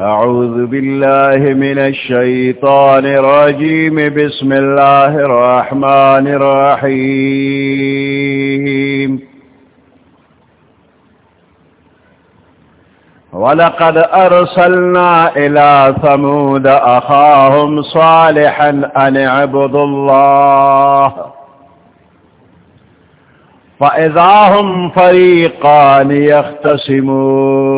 أعوذ بالله من الشيطان الرجيم. بسم الله الرحمن الرحيم. ولقد أرسلنا إلى ثمود أخاهم صالحا أن اعبدوا الله. فإذا هم فريقان يختصمون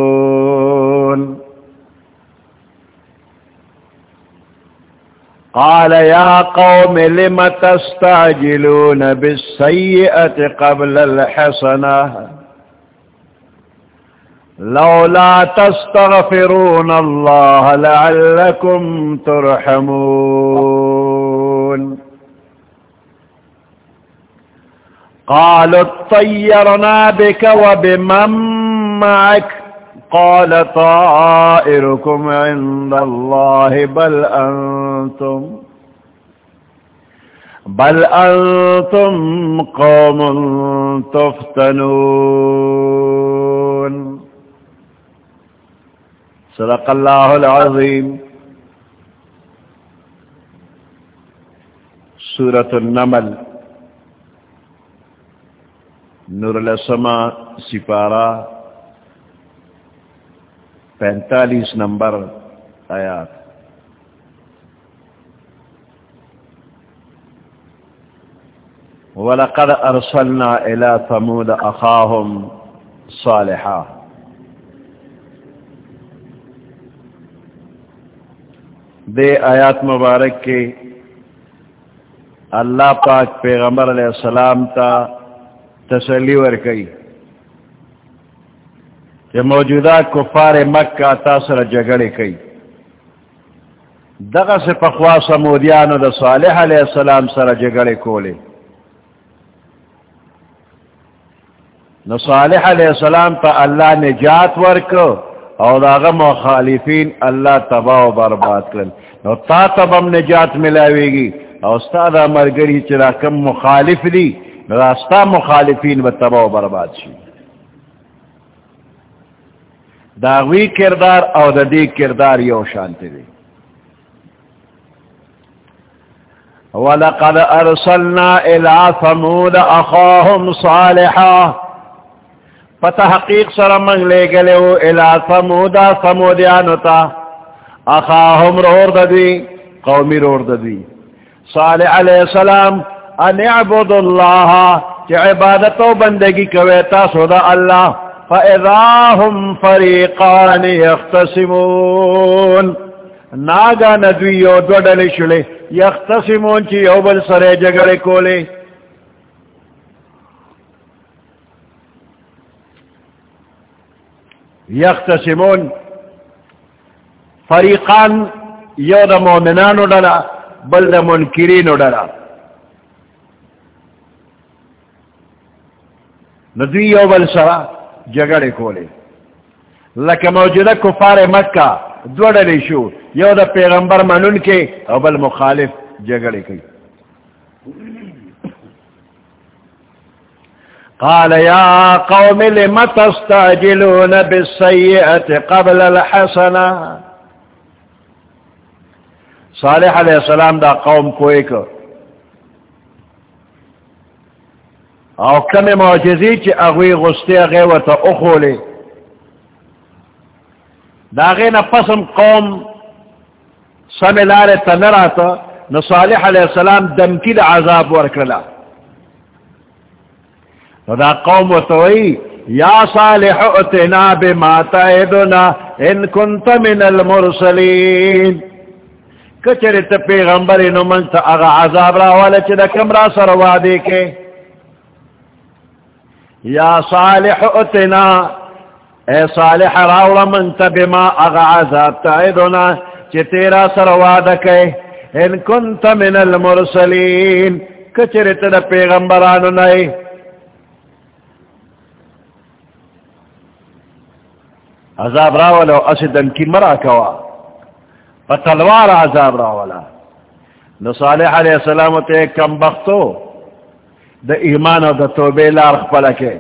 قال يا قوم لم تستعجلون بالسيئة قبل الحسنة لولا تستغفرون الله لعلكم ترحمون قالوا اطيرنا بك وبمن معك؟ قال طائركم عند الله، بل أنتم بل أنتم قوم تفتنون. صدق الله العظيم. سورة النمل. نور السماء سپارہ، پینتالیس نمبر آیات۔ وَلَقَدْ أَرْسَلْنَا إِلَى ثَمُودَ أَخَاهُمْ صَالِحًا۔ دے آیات مبارک کے اللہ پاک پیغمبر علیہ السلام تا تسلی ورکی کہ موجودہ کفار مکہ تاثر جگڑے کئی دغا سے پخوا سمودیانو دا صالح علیہ السلام سر جگڑے کولے نو صالح علیہ السلام تا اللہ نجات ورکو او داغا مخالفین اللہ تباہ و برباد کرن نو تا تبم نجات ملاوے گی او ستا مرگری چرا کم مخالف دی نو مخالفین و تباہ و برباد شید داغوی کردار او دا دی کردار یو شانتی دی. وَلَقَدْ أَرْسَلْنَا إِلَىٰ ثَمُودَ أَخَاهُمْ صَالِحًا. فتحقیق سر منگ لے گلے ہو الى ثمودا ثمودیانتا اخاہم رور ددی قومی رور ددی صالح علیہ السلام ان اعبد اللہ کہ عبادت و بندگی کویتا سودا اللہ، فَإِذَا هُمْ فَرِيقَانِ يَخْتَسِمُونَ۔ ناگا ندویو دو ڈلی شلے یختصمون چی یو بل سرے جگڑے کولے یختصمون۔ فریقان یو دا مومنانو ڈلا، بل دا منکرینو ڈلا۔ ندویو بل سرہ جگڑے کولے لکہ موجودہ کفار مکہ دوڑے شو، یو دا پیغمبر منن کے ابل مخالف جگڑے کی قال يا قوم لم تستعجلون بالسيئة قبل الحسنة؟ صالح علیہ السلام دا قوم کو ایک او کم معجزی چی اغوی غستی اغی و تا اخولی. دا غین پسم قوم سملار تنراتا نصالح علیہ السلام دمکی دا عذاب ورکلا دا قوم و توئی یا صالح اتنا بما تائدنا ان کنت من المرسلین. کچرت پیغمبری نمانتا اغا عذاب را والا چی دا کم را سر وادی کے۔ یا صالح اتنا، اے صالح راوڑا من تبما اغا عذاب تعیدنا چی تیرا سرواد کئے، ان کنت من المرسلین کچرت دا پیغمبرانو نئے۔ عذاب راولا و اسدن کی مرا کوا فتلوار عذاب راولا۔ نو صالح علیہ السلام تے کم بختو دا ایمان او دا توبے لار خپلا کے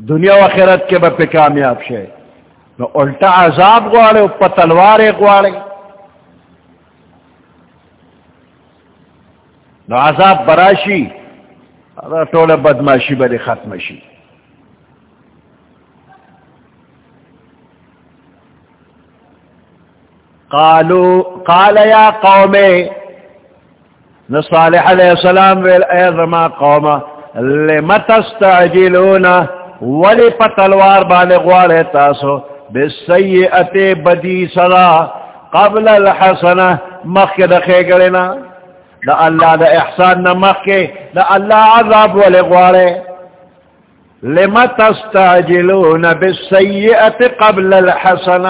دنیا و خیرت کے بپے کامیاب شے نو الٹا عذاب گواڑے اوپا تلوار گواڑے نو عذاب براشی ٹول بدماشی بری ختمشی قالو، قال یا قومے قوم نصالح علیہ السلام ویل، اے رما قوم لما تستعجلون ولی پتلوار بانے غوارے تاسو، بسیئت بدی صدا، قبل الحسن مخی دخے گرنا دا اللہ دا احسان نمخی دا اللہ عذاب ولی غوارے۔ لما تستعجلون بسیئت قبل الحسن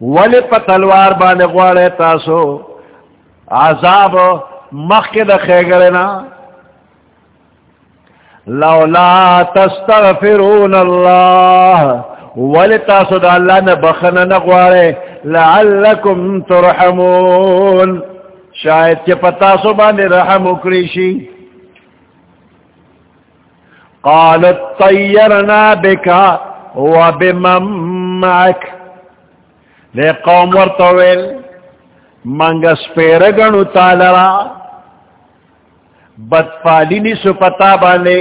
ولی پتلوار بانے غوارے تاسو، عذاب مخی دخے گرنا لولا تستغفرون اللہ ولتاسد اللہ نبخن نغوارے لعلکم ترحمون۔ شاید کہ پتاسو بانے رحم اکریشی قالت طیرنا بکا وبمن معک۔ لے قوم ورطویل۔ منگس پیرگنو تالرا بدفالینی سو پتا بانے،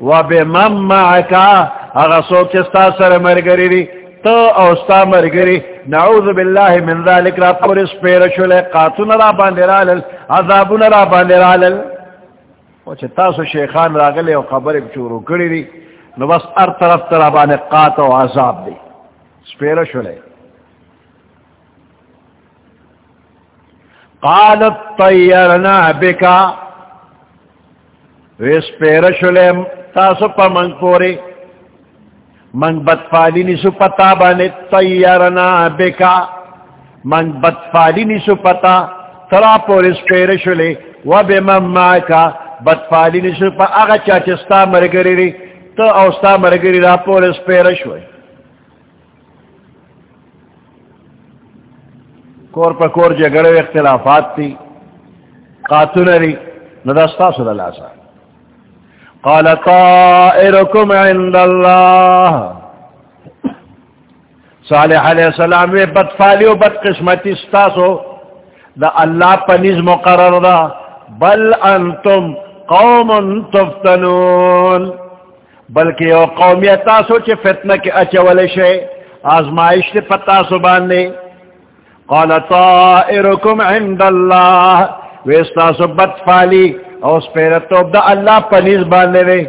و بے مم معکا اغا سو سر مرگری دی تو اوستا مرگری، نعوذ باللہ من ذالک را پورس پیرشو لے قاتون را باندے رالل، عذابون را باندے رالل۔ و چتا سو شیخان راگلے و خبر چورو کری دی، نو بس ار طرف ترا باندے قات و عذاب دی۔ سپیرشو لے قالت طیرنا بکا ویس پیرشلیم تاسو پا منگ پوری۔ منگ بدفالی نیسو پتا بانی تیارنا بکا۔ منگ بدفالی نیسو پتا، ترا پوری سپیرشلی و بی من ماکا بدفالی نیسو پا اغا چاچستا مرگری ری۔ تو اوستا مرگری را پوری سپیر سپیرشوی کور پا کور جگڑو اختلافات تی قاتل ری ندستا صلی اللہ سا قال طائركم عند الله صالح علیہ السلام وی بد فالی و بد قسمتی ستاسو، دا اللہ پنیز مقرر دا۔ بل انتم قوم تفتنون۔ بلکہ یو قومیت تاسو چی فتنہ کی اچوال شے، آزمائش تی پتاسو باندے۔ قال طائركم عند الله. ویستاسو بد فالی. او سپیرتوب دا اللہ پنیز باندے دے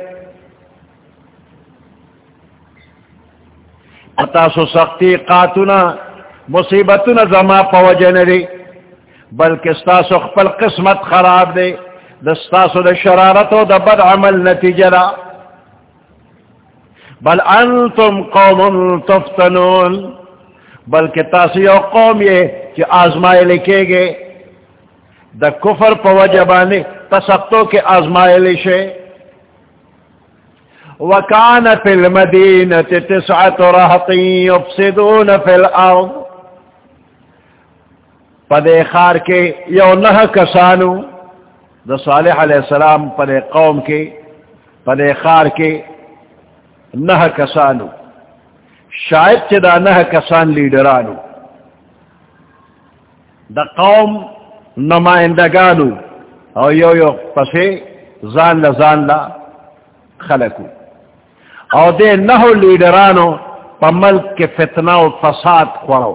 اتاسو سختی قاتونا، مصیبتونا زما پوجن دے. بلکہ ستاسو خپل قسمت خراب دے. دستاسو دا شرارتو دا بد عمل نتیجہ دا. بل انتم قوم تفتنون. بلکہ تاسو یو قوم یہ کہ آزمائے لکھے گے دا کفر پا وجبانے تسختوں کے آزمائے شے وکان فی المدینة تسعت رہطی یفسدون فی الارض. پدے خار کے یو نہ کسانو دا صالح علیہ السلام پدے قوم کے پدے خار کے نہ کسانو. شاید چدا نہ کسان لیڈرانو. دا قوم نمائندگانو. او یو یو پسے زان لزان لا خلقو او دے نہو لیڈرانو پا ملک کے فتنہ و فساد خورو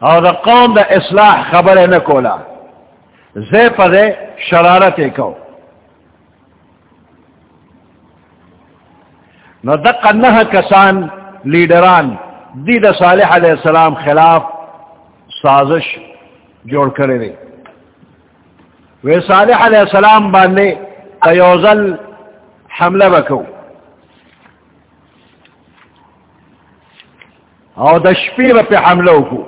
او دا قوم دا اصلاح خبر نکولا زی پا دے شرارت کو نو دقا نہ کسان لیڈران دی دا صالح علیہ السلام خلاف سازش جوڑ کرے دے وی صالح علیہ السلام باندے قیوزل حملہ بکو او دا شپیر پہ حملہ کو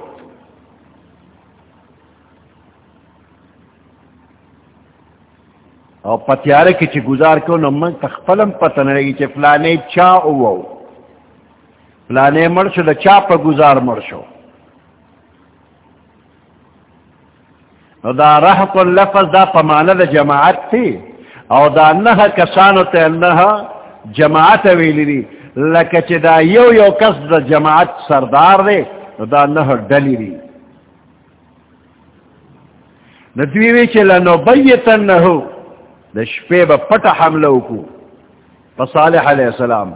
او پتیارے کی چی گزار کو نو من تخفلم پتن رہی چی فلانے چا او فلانے مرشو دا چا پا گزار مرشو نو دا رحق اللفظ دا پمانا دا جماعت تھی او دا نہ کسانو تے نہ جماعت ویلی دی. لکه چې دا یو یو کس د جماعت سردار دی نو دا نه ډلی دی. نو دوی وی چې لنو بیتنه د شپې به پټه حمله وکړو. په صالح علیہ السلام.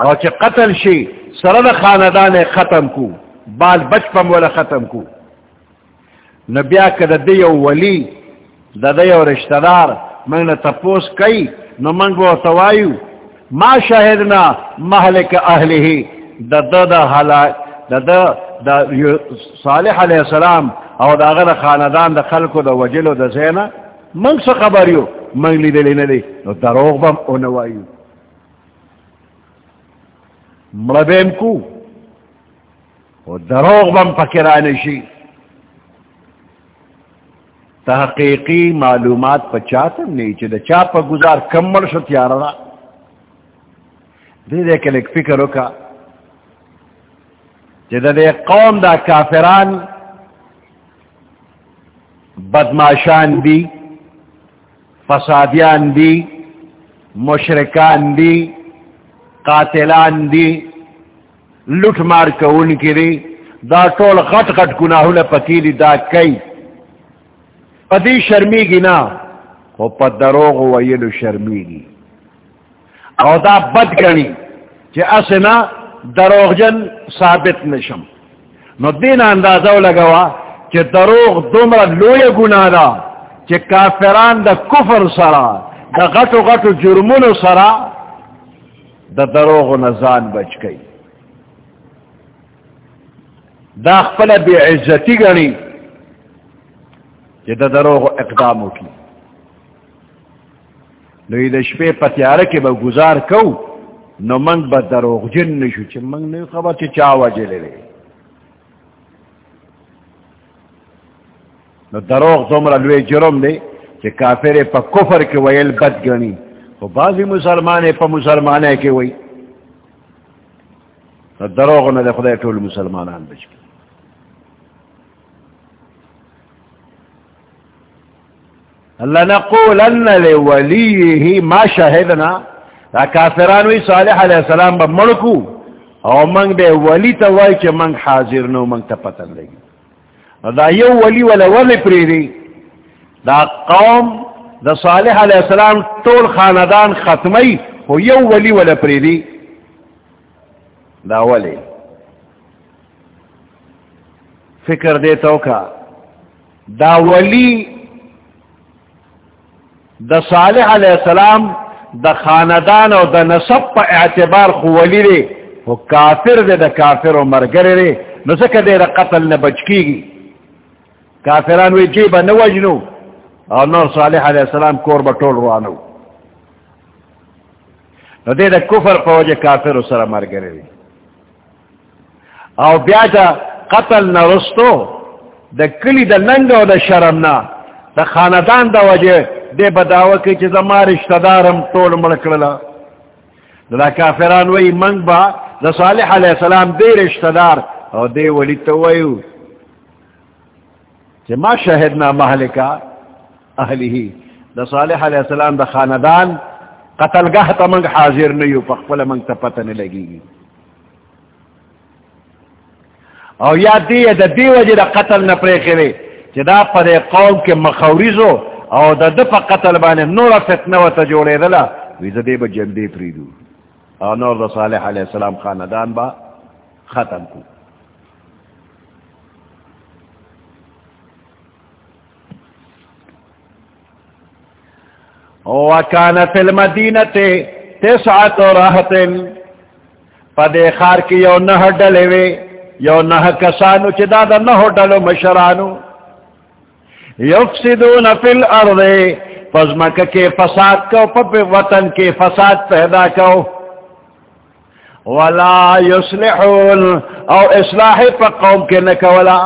او چې قتل شي، سره د خاندان ختم کو بال بچپم ولا ختم کو نو بیا کده دی یو ولی، د دی یو رشتہ دار من نه تپوس کوي نو من بو توایو ما شاهدنا مهلك اهله. د د د حالات د د د صالح علیہ السلام او دا غره خاندان، د خلکو، د وجلو، د زینا من څه خبر یو من لیدل نه نو دروغ بم او نوایو مړبم کو. او دروغ بم پکرانه شي تحقیقی معلومات پچاتم نہیں چاہے چا پا گزار کمر شو تیارا را دے دے کہ لیک فکر ہوکا چاہے دے قوم دا کافران بدماشان دی فسادیان دی، مشرکان دی، قاتلان دی لٹ مار کون کی دی، دا ٹول غٹ غٹ گناہو لپکی دا کئی۔ پدی شرمی گی نا وہ پدروغ ویلو شرمی گی او دا بد گنی، چی اسنا دروغ جن ثابت نشم۔ نو دین اندازو لگوا، چی دروغ دومر لوی گنا دا۔ چی کافران دا کفر سرا، دا غٹو غٹو جرمونو سرا، دا دروغ نزان بچ گئی۔ دا خپل بی عزتی گنی دا دروغ اقدامو کی نو دا شپے پتیارہ کے با گزار کو، نو منگ با دروغ جن نشو، چی منگ نو خبر چی چاوا جلے لے۔ نو دروغ دومرا لوے جرم دے چی کافر پا کفر کے ویل بد گنی تو بعضی مسلمانے پا مسلمانے کے وی نو دروغ نو دے خدای طول مسلمانان بچ بچکی لنقولن لوليه ما شهدنا. دا کافرانوی صالح علیہ السلام با ملکو او منگ بے ولی تا وائی چا منگ حاضر نو منگ تا پتن لگی دا یو ولی ولا ولی پریدی. دا قوم، دا صالح علیہ السلام طول خاندان ختمی ہو یو ولی ولا پریدی. دا ولی. فکر دیتو کا، دا ولی د صالح علیہ السلام د خاندان او د نسب په اعتبار خو ولی دی او کافر دی د کافر او مرګر دی نو څنګه دی د قتل نه بچکیږي کافران وی جیب نه وجنو. او نور صالح علیہ السلام کور به ټول روانو. نو دی د کفر په وجه کافر سره مرګر دی او بیا د قتل نه رستو، د کلی د ننګ او د شرم نه، د خاندان د وجه دے بداو کی چیز ما رشتہ دارم طول ملکللا دا کافران وی منگ با دا صالح علیہ السلام دے رشتہ دار او دے ولی تویو چی ما شہدنا محلکا اہلی ہی۔ دا صالح علیہ السلام دا خاندان قتل گاہ تا منگ حاضر نیو پخپل منگ تا پتن لگی گی۔ او یا دی، دا دی وجہ دا قتل نپریخی چی دا پا دے قوم کے مخوریزو او د د په قتل باندې نور فتنه وته جوړېدله وی زه دې به جندې پریدو۔ او نور د صالح علیہ السلام خاندان با ختم کو۔ وکان فی المدینه تسعت راحت پدې خار کې یو نه ډلې وي یو نه کسانو چې دا د نه ډلو مشرانو. یفسدون فی الارض، فزمک کے فساد کو، پپ وطن کے فساد پیدا کو. ولا یصلحون، او اصلاح پا قوم کے نکولا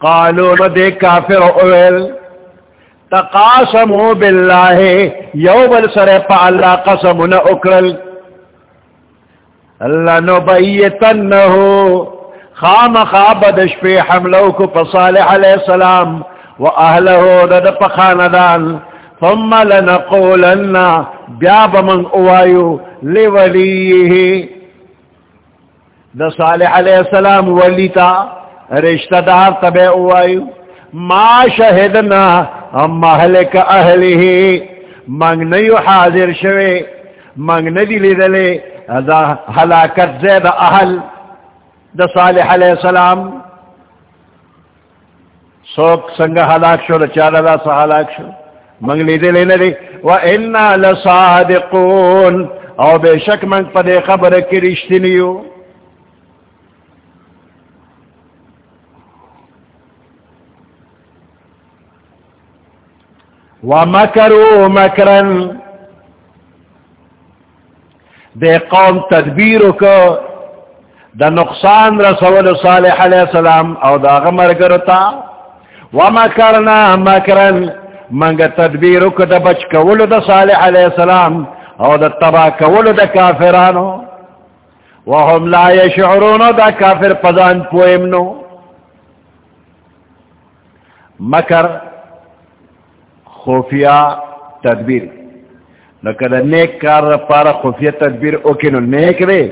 قالوا ندے کافر اویل تقاسموا باللہ یوم السر پا اللہ قسمنا اکرل اللہ نبیتنہو خام خواب دش پہ حملو کو پصالح علیہ السلام و اہلہو دد پخاندان ثم لنقولن، بیا بمن اوایو لولیه دا صالح علیہ السلام ولیتا رشتہ دار تبے اوایو ما شہدنا ام محلک اہلی منگ نیو حاضر شوے، منگ ندی لیدلے دا حلاکت زید اہل، دا صالح علیہ السلام. سوک سنگا حلاک شو، دا چالا دا سا حلاک شو. منگ لیدلے ندی وَإِنَّا لَصَادِقُونَ. او بے شک منگ پدے خبر کی رشتی نیو. وَمَكَرُوا مَكْرًا. دے قوم تدبیر کو دا نقصان رسول صالح علیہ السلام او دا غمر کرتا وَمَكَرْنَا مَكْرًا منگ تدبیر کو دا بچ کولو دا صالح علیہ السلام او دا تبا کولو دا کافرانو. وهم لا یشعرونو دا کافر پدان پوئمنو مکر خفیہ تدبیر. لکہ دا نیک کار دا پارا خفیہ تدبیر اوکنو نیک دے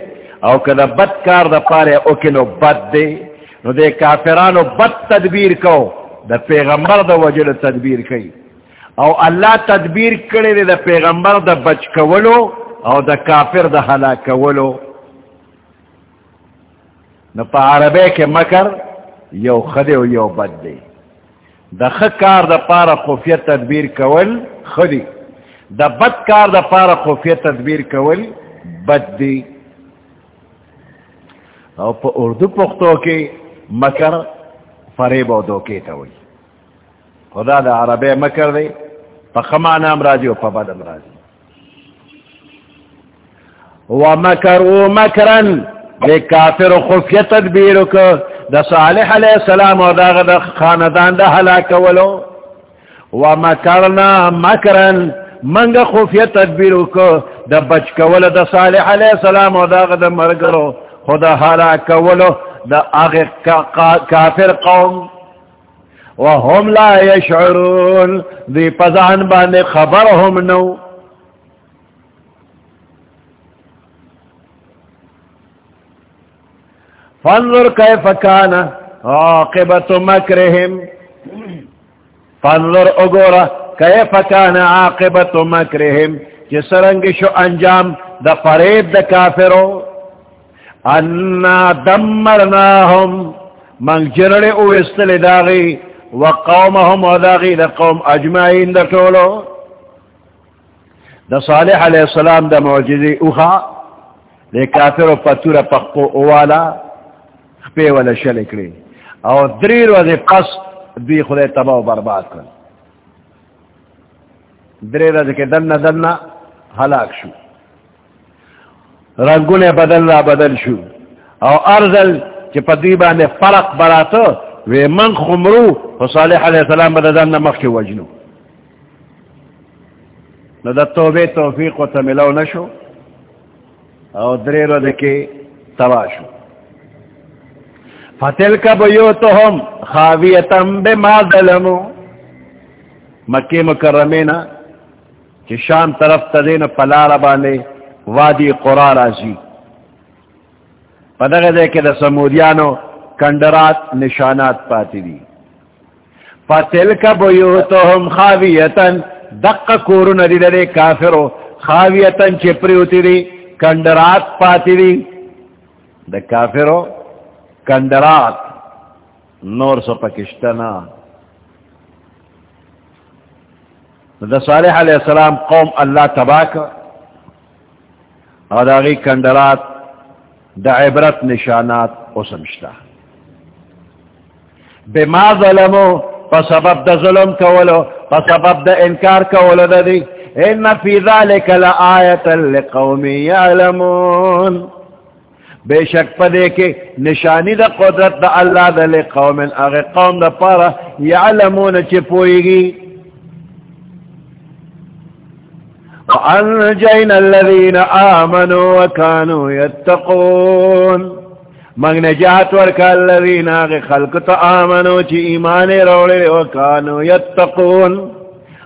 او کدا بد کار دا پارا اوکنو بد دے نو دے کافرانو بد تدبیر کو دا پیغمبر دا وجل تدبیر کئی او اللہ تدبیر کرے دے دا پیغمبر دا بچ کولو او دا کافر دا حلا کولو. نو پا عربے کے مکر یو خدے و یو بد دے دا خکار دا پارا خفیہ تدبیر کول خدی دا بد کار دا پارا خفیہ تدبیر کول بد دی. او پا اردو پختو کے مکر فریب و دوکے تاوی خدا دا عربے مکر دے پا خمان امراضی و پا بد امراضی ومکروا مکرن دے کافر و خفیہ تدبیرو که دا صالح علیہ السلام و دا غد خاندان دا حلاک ولو ومکرنا مکرن منگ خفیہ تدبیرو که دا بچ کولو دا صالح علیہ السلام و دا غد مرگرو. خدا حلاک ولو دا آغی کافر قوم. وهم لا يشعرون دی پزان بانے خبر ہم نو. فانظر کیف کان عاقبت مکرہم فانظر، اگورا کیف کان عاقبت مکرہم جس شو انجام دا فریب دا کافرو. انا دمرناہم من جرڑے اوستل داغی وقومهم وذاغي دا قوم اجمعين دا طولو دا صالح عليه السلام دا معجزي اوخا. لے کافر و پتور پخپو اوالا. خپے والا شلکلی او دریر وزی پس دوی خود تباہ و برباد کن دریر وزی که دن دن حلاک شو. رنگون بدل را بدل شو. او ارزل چی پا دوی باندے فرق براتو وی من خمرو و صالح علیہ السلام بددان نمخ کی وجنو نو دا توبے توفیق و تملو نشو او دری رو دکی تباشو فتلک بیوتهم خاویتم بما ظلمو مکی مکرمینا چی شام طرف تدین پلار بانے وادی قرار آزی پدغه دے کہ دا سمودیانو کنڈرات نشانات پاتی دی فتلک بیوتهم خاویتن دق کورن دی دے کافرو خاویتن چپریوتی دی کنڈرات پاتی دی دا کافرو کنڈرات نور سو پکشتنا دا صالح علیہ السلام قوم اللہ تباک اور داغی کنڈرات دا عبرت نشانات اسمشتہ بما ظلمو فسبب دا ظلم کولو فسبب دا انکار کولو دا دی ان فی ذالک لآیتا لقومی یعلمون. بے شک پدے کے نشانی دا قدرت دا اللہ دا لقوم اغی قوم دا پارا یعلمون چپوئی گی وانجینا الذین آمنوا وکانوا یتقون منگ نجات ورکا اللذین آغی خلق تا آمنو چی ایمان روڑے وکانو یتقون.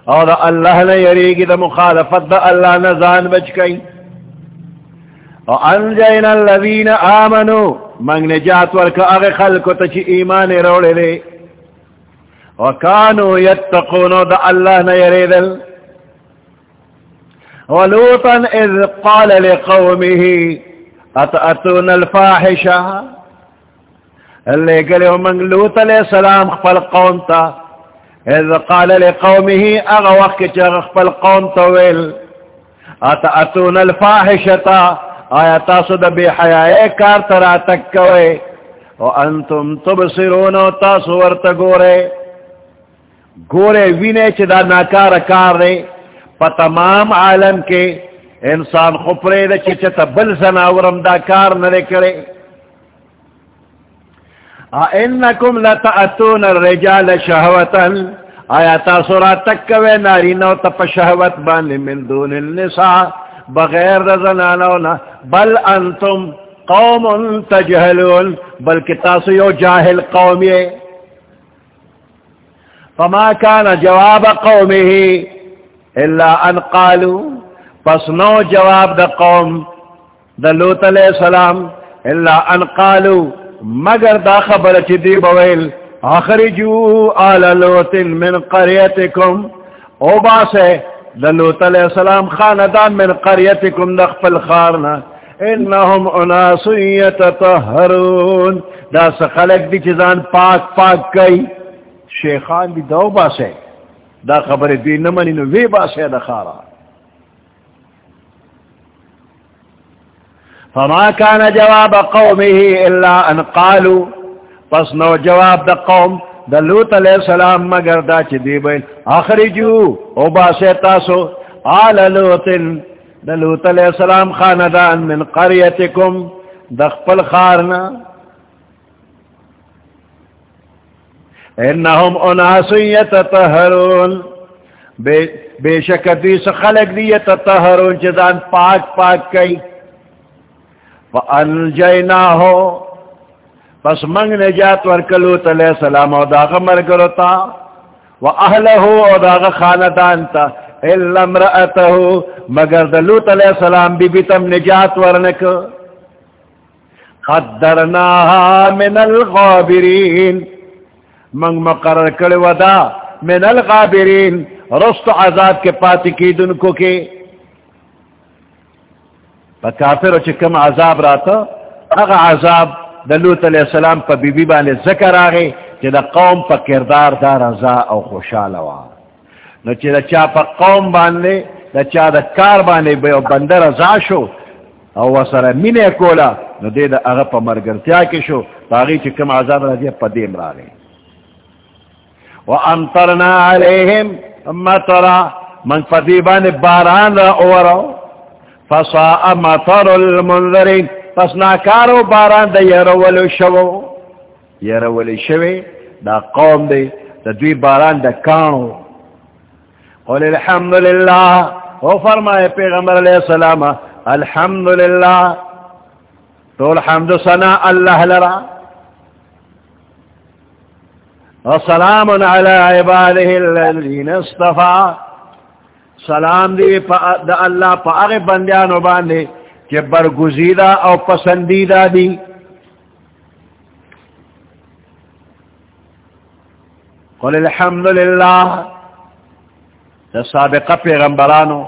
اور اللہ نے یریگی، دا مخالفت دا اللہ نزان بچ کئی اور انجین اللذین آمنو منگ نجات ورکا اغی خلکو تا چی ایمان روڑے لے وکانو یتقونو دا اللہ نے یریدل ولوطا اذ قال لقومه اتأتون الفاحشة؟ اللي قال من لوط علیہ السلام خفل قوم تا. اذ قال لقومه اغا وقت چاق خفل قوم تويل اتأتون الفاحشة؟ آیا تاسو دا بے حیاء کار ترا تک کوئے تکوئے وانتم تبصرون و تاسو ورت گورے گورے وینے چی دا ناکار کار رے پا تمام عالم کے انسان خپرے دا چی چتا بل زناورم دا کار نرے کرے انکم لتأتون الرجال شہوتا آیا تاسو را تکوے ناری نو تپ شہوت بانی من دون النساء. بغیر زنانونا بل انتم قوم تجہلون، بلکہ تاسو یو جاہل قومی فما كان جواب قومه الا ان قالوا پس نو جواب دا قوم، دا لوت علیہ السلام، الا ان قالوا مگر دا خبر چی دی بویل، اخرجو آل لوت من قریتکم، او باسے دا علیہ السلام خاندان من قریتکم دا خارنا انہم اناسیت تطہرون دا سخلق دی چیزان پاک پاک کئی شیخان دی دو باسے دا خبر دی نمانی نو وی باسے دا خارا فما كان جواب قومه الا ان قالوا پس نو جواب دا قوم دا لوت علیہ السلام مگر دا چی دی بین اخرجو او باسے تاسو آل لوت دا لوت علیہ السلام خاندان من قریتکم دا خپل خارنا۔ انہم اناس یتطہرون۔ بے, بے شک دیس خلق دی یتطہرون چیزان پاک پاک کئی۔ فانجیناہو پس منگ نجات ورکلوت علیہ السلام او داغ مرگرتا و اہلہو او داغ خاندان تا. اللہ امرأتہو مگر دلوت علیہ السلام بی بیتم نجات ورنک. قدرناها من الغابرین منگ مقرر کر ودا من الغابرین رست عذاب کے پاتی کی دن کو کے. پا کافر چکم عذاب راتا. اگا عذاب دلوت علیہ السلام پا بی بی بانے ذکر آگے چی دا قوم پا کردار دا رضا او خوشحال ہوا نو چی دا چا پا قوم بانے دا چا دا کار بانے بیو بندر رضا شو او وصر مینے کولا نو دے دا اگا پا مرگرتیا کی شو. باغی چکم عذاب را دیا پا دیم را گئے وامطرنا عليهم مطرا من فديبان باران را اورو فصاء مطر المنذرين پس ناکارو باران دا يرولو شوو. يرولو شوو دا قوم دي دا دوی باران دا کانو. قول الحمدللہ. او فرمائے پیغمبر علیہ السلام، الحمدللہ. تو الحمد سنا اللہ لرا. وسلام على عباده الذين اصطفى سلام دی دا اللہ پا اغی بندیانو باندے کہ برگزیدہ او پسندیدہ دی۔ قل الحمدللہ۔ دا سابقہ پیغمبرانو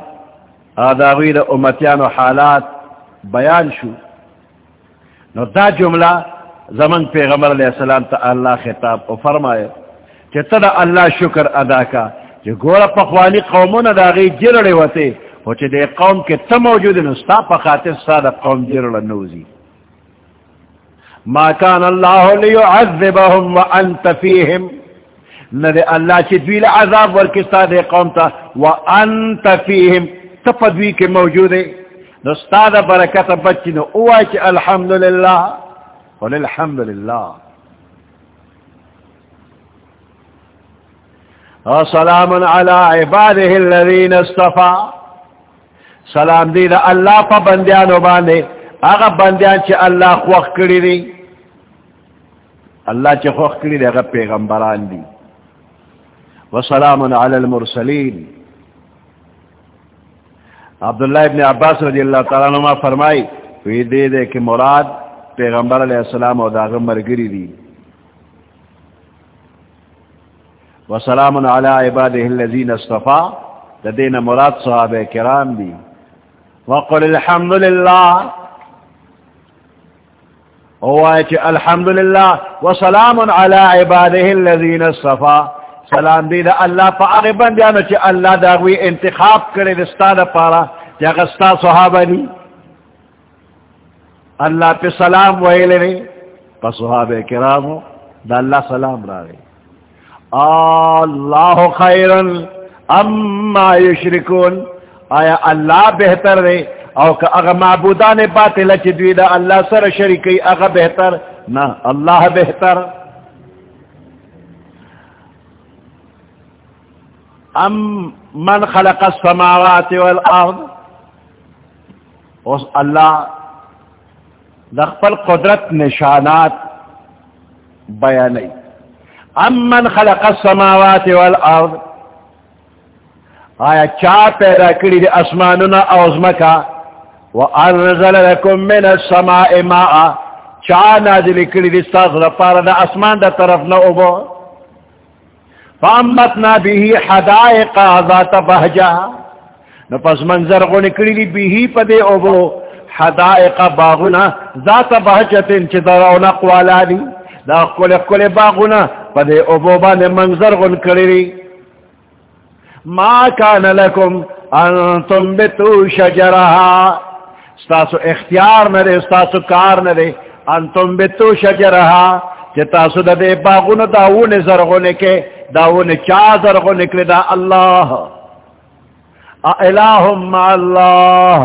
آداغی دا امتیانو حالات بیان شو۔ نو دا جملہ زمن پیغمبر علیہ السلام تا اللہ خطاب او فرمائے کہ تدا اللہ شکر ادا کا جو گورا پخوانی قومون دا غی جرڑے ہوتے ہو چے دے قوم کے تا موجود نستا پا خاطر ستا سادا قوم جرڑ نوزی ما کان اللہ لیعذبهم وانت فیہم ندے اللہ چی دویل عذاب ورکستا دے قوم تا وانت فیہم تپدوی کے موجود موجودے نستا دا برکت بچی نو اوائی چی الحمدللہ قل الحمد وسلام على عباده الذين اصطفى سلام دی دا اللہ پا بندیانو باندے. آغا بندیان چی اللہ خوخ کری دی. اللہ چی خوخ کری دی، آغا پیغمبران دی. وسلام علی المرسلین. عبداللہ ابن عباس رضی اللہ تعالیٰ نما فرمائی، وی دے دے کہ مراد پیغمبر علیہ السلام اور داغمبر گری دی. وسلام علی عباده الذین اصطفا دین مراد صحابہ کرام دی. وقل الحمد للہ الحمد للہ وسلام علی عباده الذین اصطفا سلام دی دا اللہ پا آغی بندیانو چی اللہ دا غوی انتخاب کرے دستا دا پارا. جا غستا صحابہ دی اللہ پہ سلام ویلے نے پا صحابہ کرامو دا اللہ سلام را رہے اللہ خیرن اما یشرکون. آیا اللہ بہتر رہے او کہ اگر معبودان باطل چی دوی دا اللہ سر شرکی اگر بہتر؟ نا، اللہ بہتر. ام من خلق السماوات والارض؟ اس اللہ دخل قدرت نشانات بیانی ام من خلق السماوات والارض؟ آیا چا پیدا کری دی اسماننا اوزمکا وانزل لکم من السماء ماء. چا نازل کری دی ستاغ پارا دا اسمان دا طرف نا اوبو فامتنا به حدائق ذات بہجا نو پس منظر غو نکلی لی به پدے اوبو. حدائق باغنا ذات بہجتن چی درون اقوالانی دا کل کل باغنا پدے اوبو بان منظر غو نکلی لی ما کان لکم انتم بتو شجرها. ستاسو اختیار نرے ستاسو کار نرے انتم بتو شجرها. چی تاسو دا دے باغنا داون زرغنے کے داون چادر کو نکلے دا اللہ الہم اللہ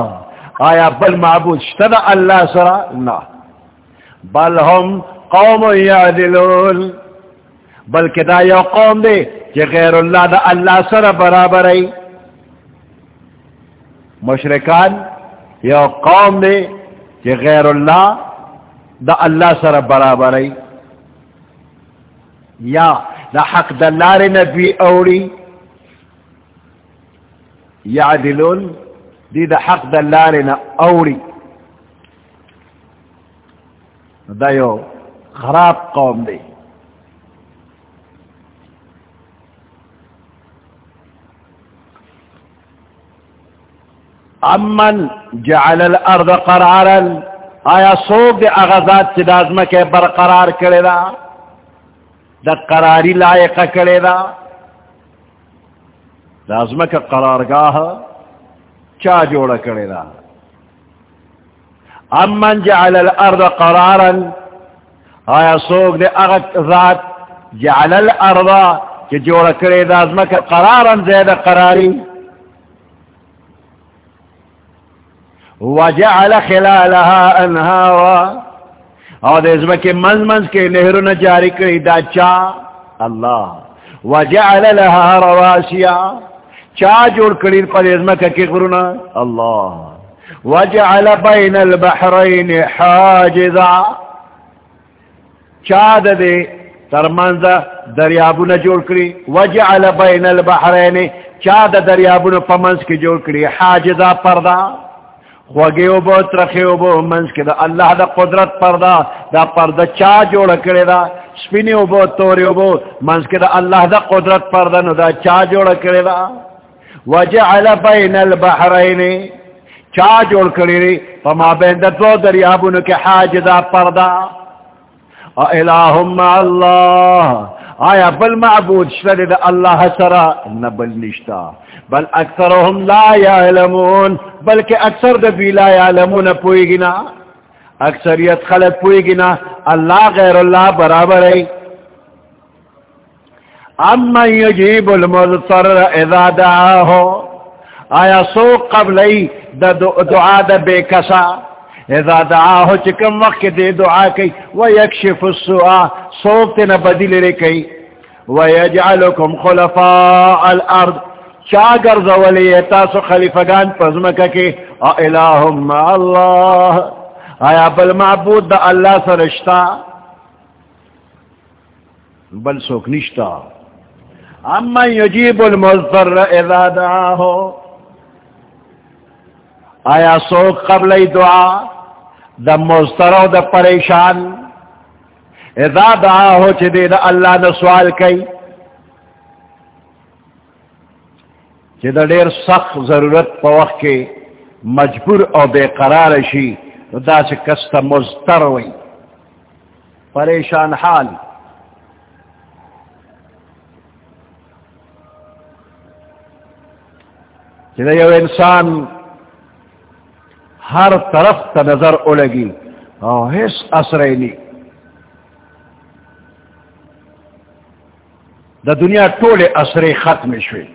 آیا بل معبود شتد اللہ سرا نا بل ہم قوم یعدلون. بلکہ دا یو قوم دے کہ غیر اللہ دا اللہ سر برابر ای مشرکان یو قوم دے کہ غیر اللہ دا اللہ سر برابر ای یا دا حق دلار نبی اوڑی۔ یعدلون دی دا حق دلار نا اوڑی۔ دا یو خراب قوم دی امن جعل الارض قرارا. آیا سوک دی اغازات چی دازمہ کے برقرار کرے دا؟ دا قراری لائق کرے دا؟ لازم کا قرارگاہ چا جوڑا کرے دا؟ امن جعل الارض قرارا. آیا سوک دے اغت ذات جعل الارض کہ جوڑا کرے دا؟ ازم کا قرارا زید قراری. وجعل خلالها انہاوا او دے زمکے منز منز کے نہرو نہ جاری کری دا چا اللہ. وجعل لها رواسیا. چا جوڑ کری پر ازمکہ کی غرونا اللہ. وجعل بین البحرین حاجزا. چا دے تر منز دریابو نہ جوڑ کری. وجعل بین البحرین. چا دریابو نہ پمنز کی جوڑ کری. حاجزا پردہ. خوگی او بو ترخی او بو، منز کے دا اللہ دا قدرت پردا دا پردا چا جوڑ کرے دا سپینی او بو، توری او بو، منز کے دا اللہ دا قدرت پردا نو دا چا جوڑ کرے دا۔ وجعل بین البحرین، چا جوڑ کرے دی فما بین دا دو دریابونو کے حاج دا پردا الہم اللہ، آیا بل معبود شرد اللہ سرا، نبل نشتا۔ بل اکثرهم لا يعلمون بلکہ اکثر دبی لا يعلمون پوئی گنا اکثریت خلق پوئی گنا اللہ غیر اللہ برابر ہے۔ اما یجیب المضطر اذا دعاہو آیا سو قبل ای دا دعا دا بے کسا۔ اذا دعاہو چکم وقت دے دعا کی ویکشف السعا سوکتنا بدل رکی ویجعلکم خلفاء الارض۔ چاگر زولی تاسو خلیفگان پزمکا کی؟ الہم اللہ۔ آیا بل معبود دا اللہ سرشتا بل سوک نشتا۔ اما یجیب المضطر اذا دعاہو۔ آیا سوک قبل دعا؟ دا مضطر و دا پریشان۔ اذا دعاہو چی دے دا اللہ دا سوال کئی۔ چی دا دیر سخت ضرورت پا وقت کے مجبور او بے قرار شی دا سے کستا مضطر ہوئی پریشان حال. یو انسان ہر طرف تا نظر اولگی او حس اثرینی دا دنیا ٹول اثر ختم شوی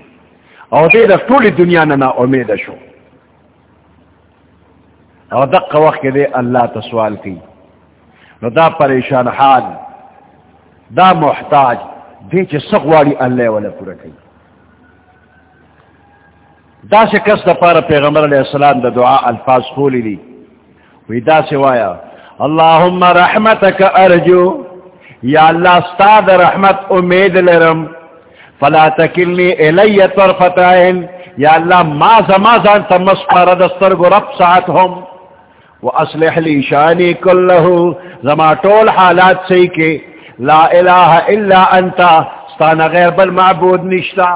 او دے دا ٹول دنیا ننا امید شو. او دق وقت دے اللہ تسوال کی نو دا پریشان حال، دا محتاج دے چے سغواری اللہ والا پورا کی دا سے کس دا پارا پیغمبر علیہ السلام دا دعا الفاظ خولی لی وی دا سے وایا اللہم رحمتک ارجو، یا اللہ استاد رحمت امید لرم. فلا تکلنی الی طرفتائن یا اللہ ما زمازان تمس پارا دستر گو رب ساعتهم و اصلح لی شانی کلہو زما طول حالات سی کے۔ لا الہ الا انتا ستانا غیر بالمعبود نشتا۔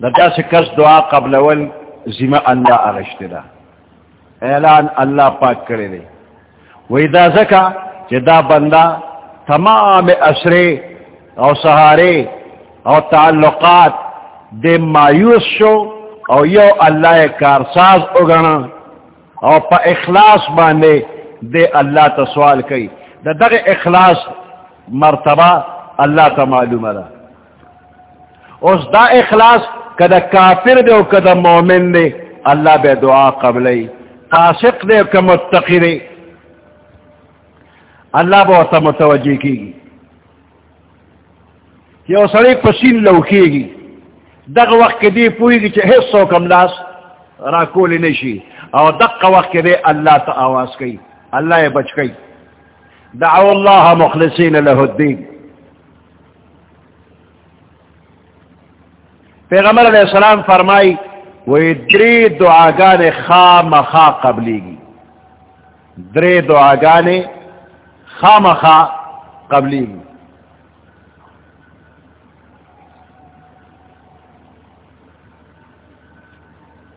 دا سے کس دعا قبل اول؟ ذمہ اللہ اغشت دا اعلان اللہ پاک کرے دے۔ وہی دا زکا کہ دا بندہ تمام اسرے او سہارے او تعلقات دے مایوس شو او یو اللہ کارساز اگنا او پا اخلاص باندے دے اللہ تا سوال کئی۔ دا دغ اخلاص مرتبہ اللہ تا معلوم دا۔ اس دا اخلاص کدا کافر دے او کدا مومن دے اللہ بے دعا قبل قاسق دے او متقی دے۔ اللہ بہت متوجہ کی گی یہ سڑی پسین لوکے گی۔ دغ وقت کے دی پوئی گی چھے حصو کم لاس راکولی نشی او دق وقت کے دے اللہ تا آواز کی اللہ بچ گئی دعو اللہ مخلصین لہ الدین۔ پیغمبر علیہ السلام فرمائی وہ دری دعا گانے خام خا قبلی گی۔ درے دعا گانے خام خا قبلی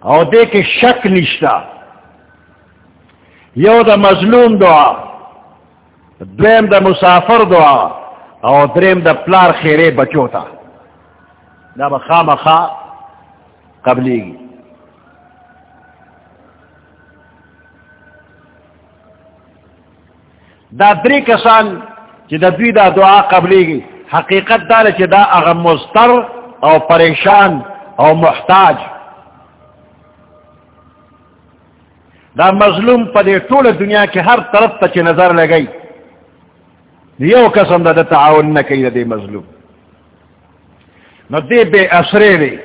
او دے کے شک نشتا یو دا مظلوم دعا، دویم دا مسافر دعا، او دریم دا پلار خیرے بچو تا دا بخا قبلی گی دا دری کسان چی دا دوی دا دعا قبلی گی حقیقت دا چی دا اغم مستر او پریشان او محتاج. دا مظلوم پا دے طول دنیا کے ہر طرف تا چی نظر لگئی یو قسم دا دا تعاون نکی دا دے مظلوم. نو دے بے اسرے دے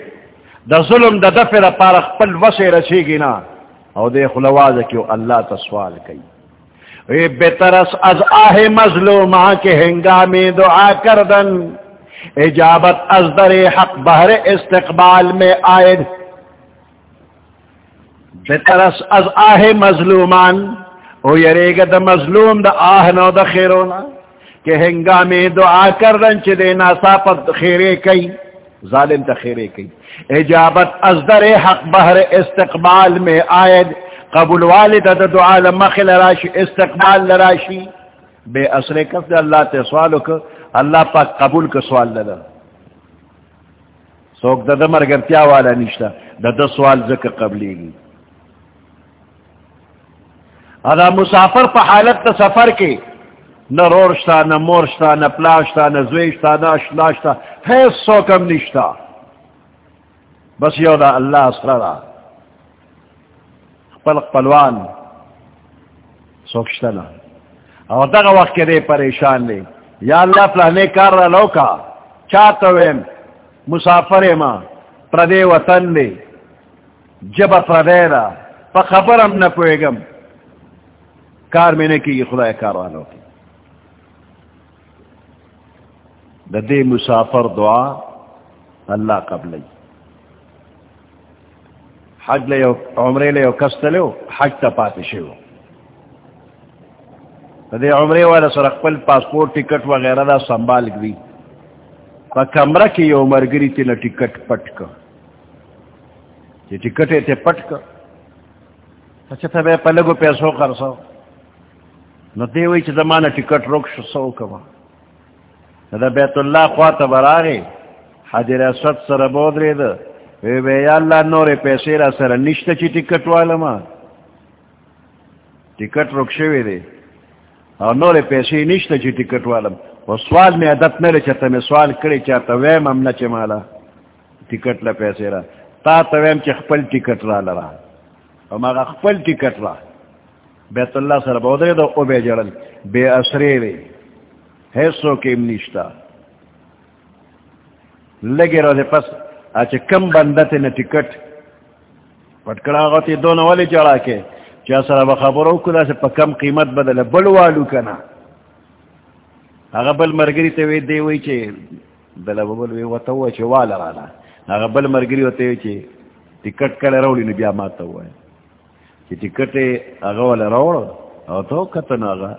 دا ظلم دا دفع دا پارخ پل وسے رچے گی نا او دے خلواز کیو اللہ تا سوال کئی اے بے ترس از آہ مظلوم کے ہنگام دعا کردن۔ اجابت از در حق بہر استقبال میں آئد بے ترس از آہ مظلومان او یرے گا دا مظلوم دا آہ نو دا خیرونا کہ ہنگام دعا کردن چھ دے ناسا پا خیرے کئی۔ ظالم تخیرے کی اجابت ازدر حق بہر استقبال میں آئید قبول والد دا دعا لمخل راشی استقبال لراشی بے اثر کف دے اللہ تے سوالو کہ اللہ پاک قبول کا سوال لدا سوک دا دا مرگرتیا والا نشتا دا دا سوال ذکر قبلی گی. ادا مسافر پا حالت تا سفر کے، نہ رورشتا، نہ مورشتا، نہ پلاشتا، نہ زویشتا، نہ اشلاشتا ہے سو کم نشتا. بس یو دا اللہ اسرارا خپل خپلوان. سوکشتنا اور دغه وقت کې دې پریشان لے یا اللہ فلانے کار را لوکا چاہتا ویم؟ مسافر ما پردے وطن لے جب پردے را پا خبر هم نه پويګم کار مې نه گی خدای کار را لوکا دے مسافر دعا اللہ قبلی حج لے عمرے لے کست لے حج تا پاتشے دے عمرے والا سر اقبل پاسپورٹ ٹکٹ وغیرہ دا سنبھال گئی پا کمرہ کی یو مرگری تینا ٹکٹ پٹ کا یہ ٹکٹ تے پٹ کا اچھا تھا بے پلگو پیسو کرسو نو دے وی چھ زمانہ ٹکٹ روک شو سو کما دا بیت اللہ خواہ براغی حجر اسود سر بود ری دا وی بے یا اللہ نور پیسے را سر نشتا چی ٹکٹ والا ما ٹکٹ روک شوی دے اور نور پیسے نشتا چی ٹکٹ والا و سوال میں عدت نرے چاہتا میں سوال کری چاہتا ویم امنا چی مالا ٹکٹ لا پیسے را تا تا ویم چی خپل ٹکٹ را لرا و ما خپل ٹکٹ را بیت اللہ سر بود ری دا او بے جرل بے اسرے رے حیثو کم نشتا لگے رو دے پس آچے کم بندتے نا ٹکٹ۔ پٹکڑا غوطی دونوں والی چڑھا کے، چا سر بخبرو کدا سے پا کم قیمت بدل بل والو کنا۔ اگا بل مرگری تے وی دے وی چے دل بل وی وطا ہوا چے، والا رانا۔ اگا بل مرگری ہوتے وی چے، ٹکٹ کل روڑی نبی آماتا ہوا ہے۔ چے ٹکٹ اگا والا روڑ او تو کتن آگا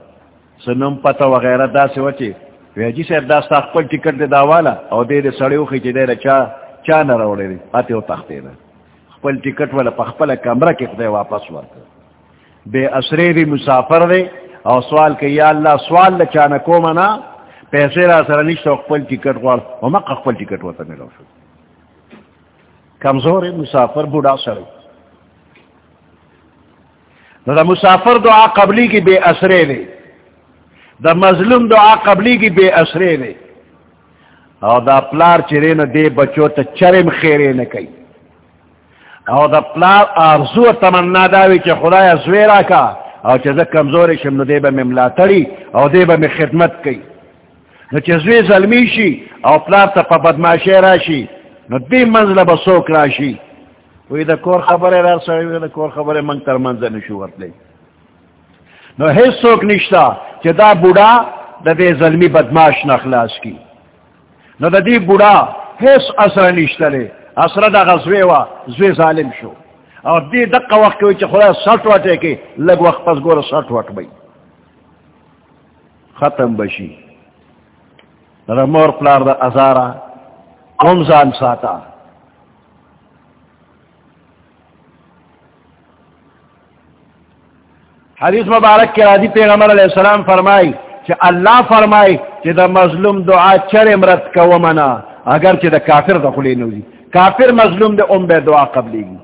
سنم پتا وغیرہ دا سے وچے۔ ویجی سے دا ستا خپل ٹکٹ دے دا والا او دے دے سڑے وخی چے دے دا چا چا نہ روڑے دے آتے ہو تختے دا خپل ٹکٹ والا پا خپل کمرہ کے خدے واپس ورکا بے اسرے دی، مسافر دے او سوال کہ یا اللہ سوال لچانا کو منا پیسے را سر نشتا خپل ٹکٹ وار وما خپل ٹکٹ وارتا ملو شو کمزور مسافر بوڑا سر دا مسافر دعا قبلی کی بے اسرے دے دا مظلوم دعا قبلی کی بے اثرے دے او دا پلار چرے نہ دے بچو تا چرم خیرے نہ کئی او دا پلار آرزو تمنا داوی چا خدای زویرا کا او چا دا کمزور شم، نو دے با مملا تڑی او دے با میں خدمت کئی نو چا زوی ظلمی شی او پلار تا پا بدماشی راشی نو دی منزل با سوک راشی وی دا کور خبر رار سوی وی دا کور خبر منگ تر منزل نشو ورد لئی نو ہیس سوک نشتا چی دا بوڑا دا دے ظلمی بدماش نخلاص کی نو دا دی بوڑا ہیس اثر نشتا لے اثر دا غزوے وا زوے ظالم شو. اور دی دقا وقت کوئی چی خدا سٹ وٹے کے لگ وقت پس گورا سٹ وٹ بھئی ختم بشی رمور پلار دا ازارا امزان ساتا حدیث مبارک کے راضی پیغمبر علیہ السلام فرمائی کہ اللہ فرمائی کہ دا مظلوم دعا چر امرت کا ومنا، اگر کہ دا کافر دا خلی نوزی. کافر مظلوم دا ام بے دعا قبلی گی.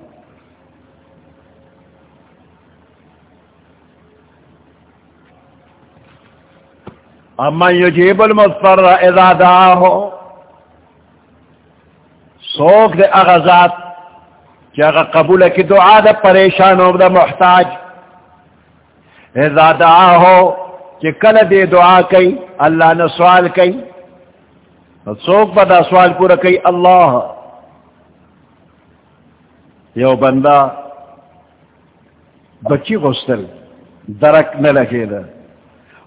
اما یجیب المضطر اذا دعا ہو سوک دے اغزات کہ اگر قبول کی دعا دا پریشان ہو دا محتاج. اذا دعا ہو کہ کل دے دعا کئی اللہ نے سوال کئی سوک بدا سوال پورا کئی، اللہ۔ یو بندہ، بچی غسل، درک نہ لگے دا۔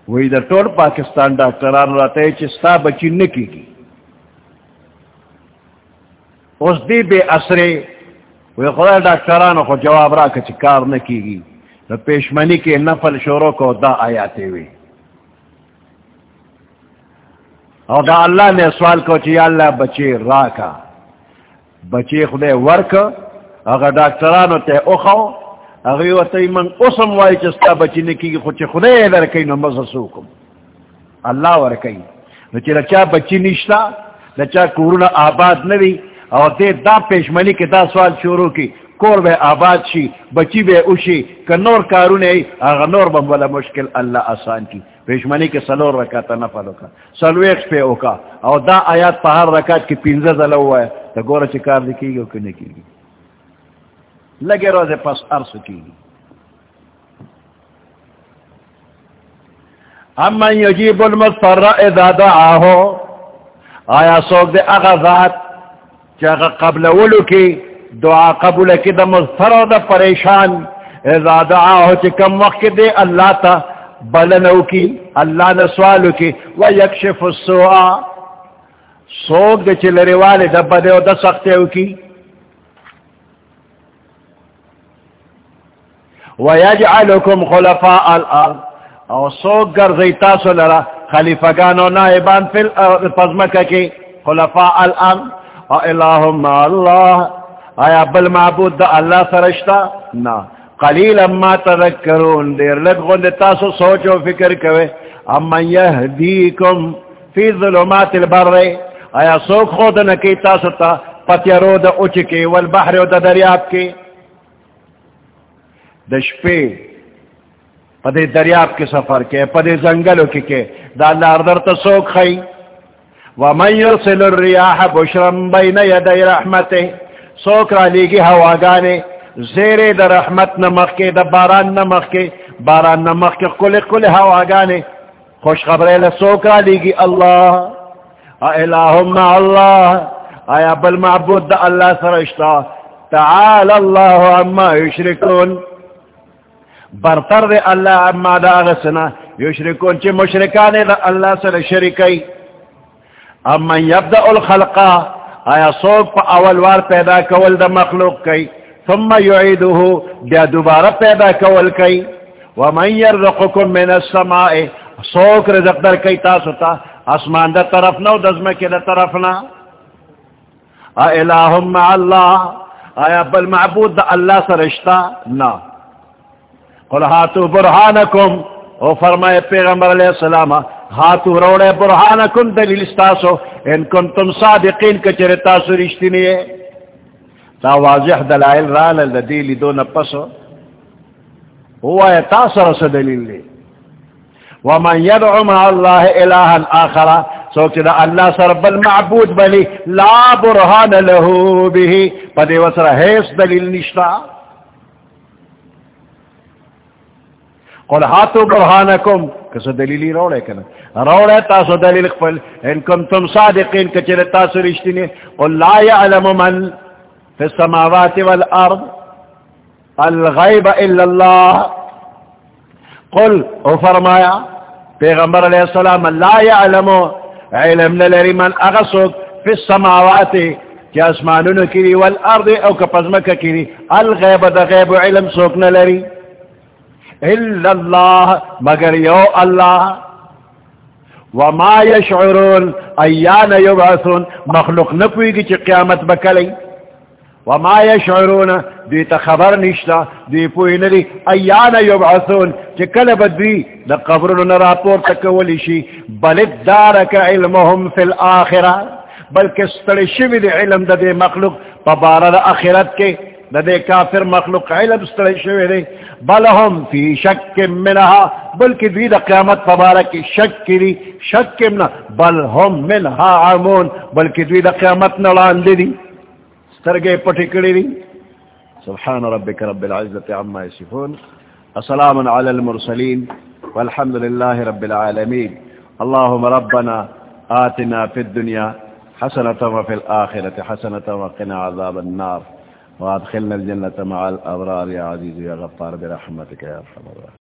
وہی دا ٹول پاکستان ڈاکٹران رہتے چستا بچی نکی کی۔ اس دی بے اثرے وہ خدا ڈاکٹران کو جواب را کہ کار نہ کی گی پیشمنی کے نفل شوروں کو دا آیاتے ہوئے۔ اور دا اللہ نے سوال کو چی اللہ بچے را کا بچے خدے ورک اگر ڈاکٹرانو تے اخو اگر من اسم وائی چستا بچی نکی کی خود چی خدے ادھر نو مزسوکم اللہ ورکی۔ نو چی لچا بچی نشتا، لچا کورونا آباد نوی اور دے دا پیشمنی کے دا سوال شروع کی، کور بے آباد شی، بچی بے اوشی کہ نور کارونے اگر نور بم والا مشکل اللہ آسان کی۔ پیشمنی کے سلور رکاتا نفلو کا سلویخ پہ اوکا او دا آیات پہار رکات کی پینزہ زلو ہوا ہے تا گورا چکار لکی گی او کنی کی گی لگے روزے پس عرص کی گی اما یجیب المضطر اذا دعاہو آیا سوک دے اغذات چاہا قبل ولو کی دعا قبول کی دا مظفر دا پریشان؟ اذا دعا ہو چی کم وقت دے اللہ تا بلنو کی اللہ نے سوالو کی ویکشف السوآ سوک دے چلے والے دبا دے دا سختے ہو کی۔ وَيَجْعَلُكُمْ خُلَفَاءَ الْأَرْضِ او سوک گر زیتا سو لرا خلیفگان و نائبان فی الارض کی، خلفاء الارض او الہم اللہ، آیا بل معبود دا اللہ سرشتا نا۔ قلیل اما تذکرون، دیر لگ غند تاسو سوچ و فکر کوئے. اما یهدیکم فی ظلمات البر. آیا سوک خود نکی تاسو تا پتیرو دا اچکی والبحر دا دریاب کی؟ دشپی پدے دریاب کے سفر کے پدے زنگلوں کی کے دا اللہ اردر تسوک خی. ومن يرسل الرياح بشرا بين يدي رحمته. سوک را لیگی ہوا گانے زیر دا رحمت نمخ کے، دا باران نمخ کے۔ باران نمخ کے کل کل ہوا گانے۔ خوش خبر لسوک را لیگی اللہ۔ الہم اللہ۔ آیا بالمعبود دا اللہ سرشتا تعال اللہ عما يشركون برتر دے اللہ اما دا غسنا۔ یشرکون چی مشرکان دا اللہ سر شرکی۔ اما یبدأ الخلقا آیا سوک پا اول وار پیدا کول دا مخلوق کئی ثم یعیدوہو بیا دوبارہ پیدا کول کئی ومن یرزقکم من السماء، سوک رزق در کئی تاسو تا اسمان دا طرف نو دزمکی دا طرف نا الہم مع اللہ. آیا بل معبود دا اللہ سرشتا نا قل ہاتو برحانکم او فرمائے پیغمبر علیہ السلام ہاتو روڑے برحانکم دلیل استاسو ان کنتم صادقین کچر تاسو رشتی نیے تا واضح دلائل رانا لدیلی دو نپسو ہوا ہے تاثر سے دلیل لی ومن يدعو مع الله الها آخر سوچ دا اللہ سر بل معبود بلی لا برحان له به. پدی وسر حیث دلیل نشتا قل ہاتو برحانکم کسو دلیلی روڑے کنا روڑے تاسو دلیل خفل ان کنتم صادقین کچر تاسو رشتینی قل لا يعلم من في السماوات والارض الغیب الا اللہ قل، او فرمایا، پیغمبر علیہ السلام، لا يعلم علم نلری من اغسوک في السماوات کیا اسمانونو کری والارض او کپزمک کری الغیب دا غیب علم سوک نلری الا اللہ مگر یو اللہ وما يشعرون، ایان یبعثون. مخلوق نپوئی گی چی قیامت بکلی وما يشعرون دیتا خبر نشتا دی پوئی ندی ایان یبعثون چی کل بدوی دا قبرون نراپور تکولی شی بل دارک علمهم فی الاخرہ بلکہ ستڑی دی علم دا دی مخلوق پا بارد اخرت کے دے کافر مخلوق علم ستڑی شوی دے بل ہم فی شک منہا بلکہ دوی دا قیامت فبارکی شک کری شک منہ بل ہم منہا عمون بلکہ دوی دا قیامت نلان دی دی سترگے پٹی کری دی. سبحان ربک رب العزت عما یسفون السلام علی المرسلین. والحمد للہ رب العالمین. اللہم ربنا آتنا فی الدنیا حسنة وفي الآخرة حسنة وقنا عذاب النار. وادخلنا الجنة مع الأبرار يا عزيز يا غفار برحمتك يا رحمة الله